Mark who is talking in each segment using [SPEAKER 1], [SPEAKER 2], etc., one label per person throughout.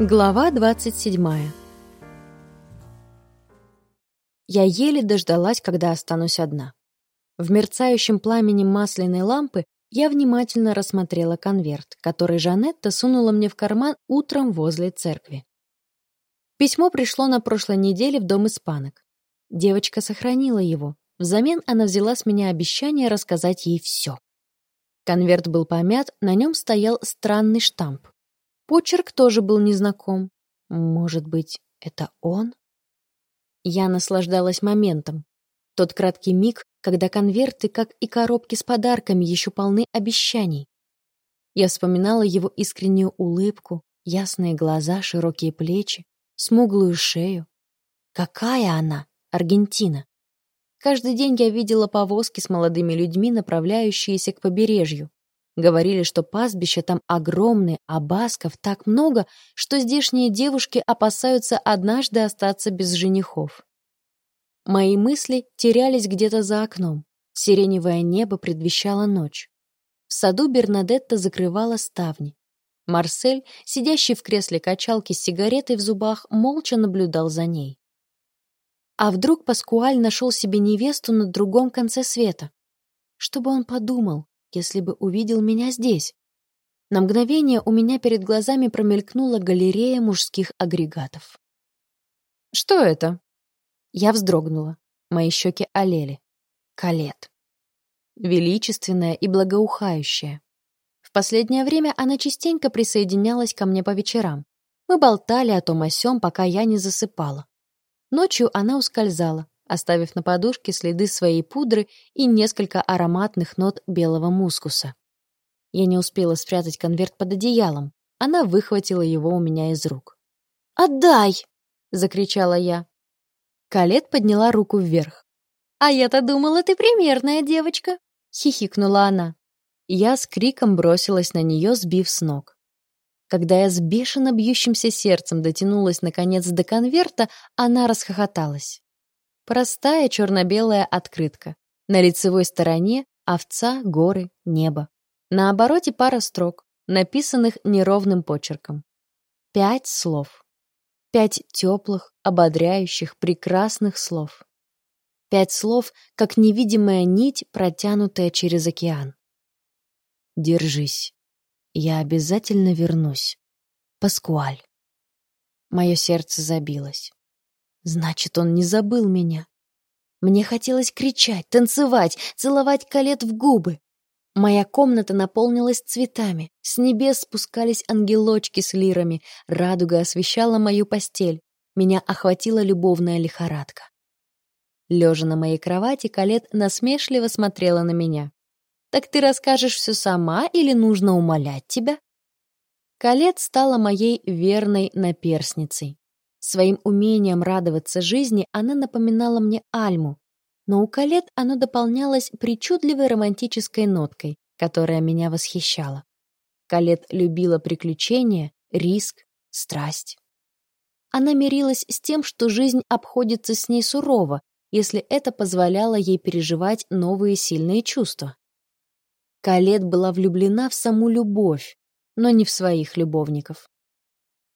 [SPEAKER 1] Глава 27 Я еле дождалась, когда останусь одна. В мерцающем пламени масляной лампы я внимательно рассмотрела конверт, который Жанетта сунула мне в карман утром возле церкви. Письмо пришло на прошлой неделе в дом испанок. Девочка сохранила его. Взамен она взяла с меня обещание рассказать ей все. Конверт был помят, на нем стоял странный штамп. Почерк тоже был незнаком. Может быть, это он? Я наслаждалась моментом. Тот краткий миг, когда конверты, как и коробки с подарками, еще полны обещаний. Я вспоминала его искреннюю улыбку, ясные глаза, широкие плечи, смуглую шею. Какая она, Аргентина! Каждый день я видела повозки с молодыми людьми, направляющиеся к побережью. Говорили, что пастбища там огромные, а басков так много, что здешние девушки опасаются однажды остаться без женихов. Мои мысли терялись где-то за окном. Сиреневое небо предвещало ночь. В саду Бернадетта закрывала ставни. Марсель, сидящий в кресле качалки с сигаретой в зубах, молча наблюдал за ней. А вдруг Паскуаль нашел себе невесту на другом конце света? Что бы он подумал, если бы увидел меня здесь. На мгновение у меня перед глазами промелькнула галерея мужских агрегатов. «Что это?» Я вздрогнула. Мои щеки олели. Калет. Величественная и благоухающая. В последнее время она частенько присоединялась ко мне по вечерам. Мы болтали о том о сём, пока я не засыпала. Ночью она ускользала, оставив на подушке следы своей пудры и несколько ароматных нот белого мускуса. Я не успела спрятать конверт под одеялом. Она выхватила его у меня из рук. «Отдай!» — закричала я. Калет подняла руку вверх. «А я-то думала, ты примерная девочка!» — хихикнула она. Я с криком бросилась на нее, сбив с ног. Когда я с бешено бьющимся сердцем дотянулась наконец до конверта, она расхохоталась. Простая черно-белая открытка. На лицевой стороне овца, горы, небо. На обороте пара строк, написанных неровным почерком. Пять слов. Пять теплых, ободряющих, прекрасных слов. Пять слов, как невидимая нить, протянутая через океан. Держись. Я обязательно вернусь. Паскуаль. Мое сердце забилось. Значит, он не забыл меня. Мне хотелось кричать, танцевать, целовать Калет в губы. Моя комната наполнилась цветами. С небес спускались ангелочки с лирами. Радуга освещала мою постель. Меня охватила любовная лихорадка. Лежа на моей кровати, Калет насмешливо смотрела на меня. «Так ты расскажешь все сама или нужно умолять тебя?» Калет стала моей верной наперсницей. Своим умением радоваться жизни она напоминала мне Альму, но у Калет оно дополнялось причудливой романтической ноткой, которая меня восхищала. Калет любила приключения, риск, страсть. Она мирилась с тем, что жизнь обходится с ней сурово, если это позволяло ей переживать новые сильные чувства. Калет была влюблена в саму любовь, но не в своих любовников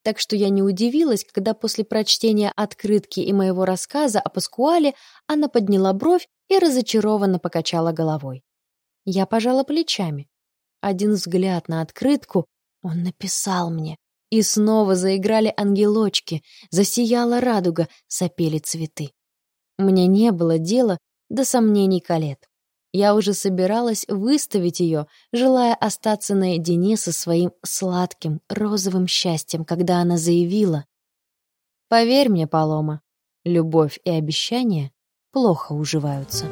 [SPEAKER 1] так что я не удивилась, когда после прочтения открытки и моего рассказа о Паскуале она подняла бровь и разочарованно покачала головой. Я пожала плечами. Один взгляд на открытку он написал мне. И снова заиграли ангелочки, засияла радуга, сопели цветы. Мне не было дела до сомнений Калет. Я уже собиралась выставить ее, желая остаться наедине со своим сладким розовым счастьем, когда она заявила. «Поверь мне, Палома, любовь и обещания плохо уживаются».